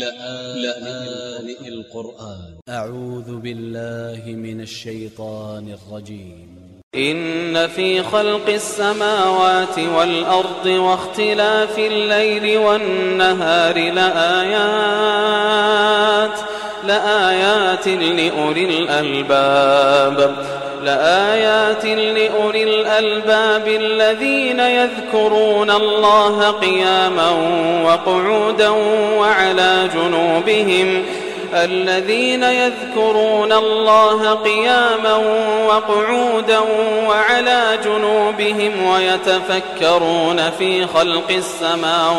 لآن القرآن. أ ع و ذ ب ا ل ل ه من ا ل ش ي ط ا ن ا ل ج ي م إن في خلق السماوات والأرض واختلاف الليل والنهار لآيات لآيات لأولي الألباب. لآيات لأولي الألباب الذين يذكرون الله قياما وقعودا وعلى جنوبهم الذين يذكرون الله قياما وقعودا وعلى جنوبهم ويتفكرون في خلق السماوات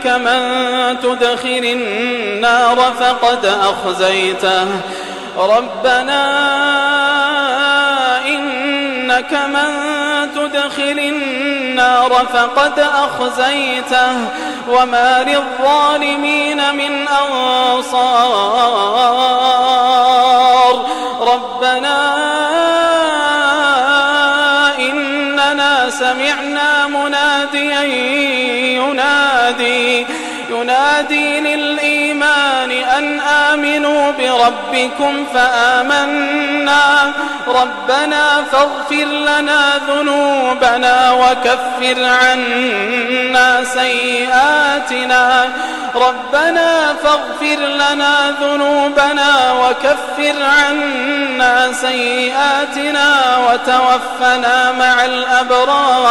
إنك من تدخل النار فقد أخزيته. ربنا إنك من تدخل النار فقد أخزيته. وما للظالمين من أنصار. ينادي ينادي للإيمان أن آمنوا بربكم فآمنا. ربنا فاغفر لنا ذنوبنا وكفر عنا سيئاتنا. ربنا فاغفر لنا ذنوبنا وكفر عنا سيئاتنا وتوفنا مع الأبرار.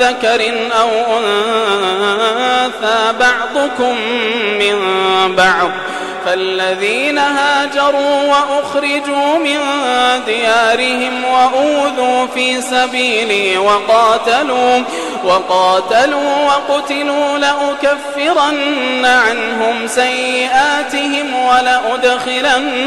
ذكر أو أنثى بعضكم من بعض فالذين هاجروا وأخرجوا من ديارهم وأوذوا في سبيلي وقاتلوا وقاتلوا وقتلوا لأكفرن عنهم سيئاتهم ولأدخلنهم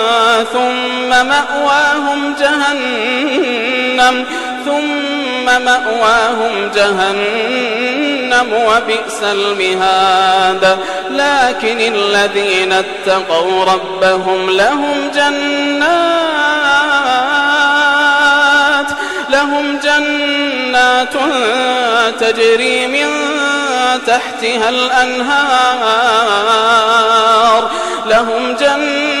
مأواهم جهنم ثم مأواهم جهنم وبئس المهاد. لكن الذين اتقوا ربهم لهم جنات لهم جنات تجري من تحتها الأنهار لهم جنات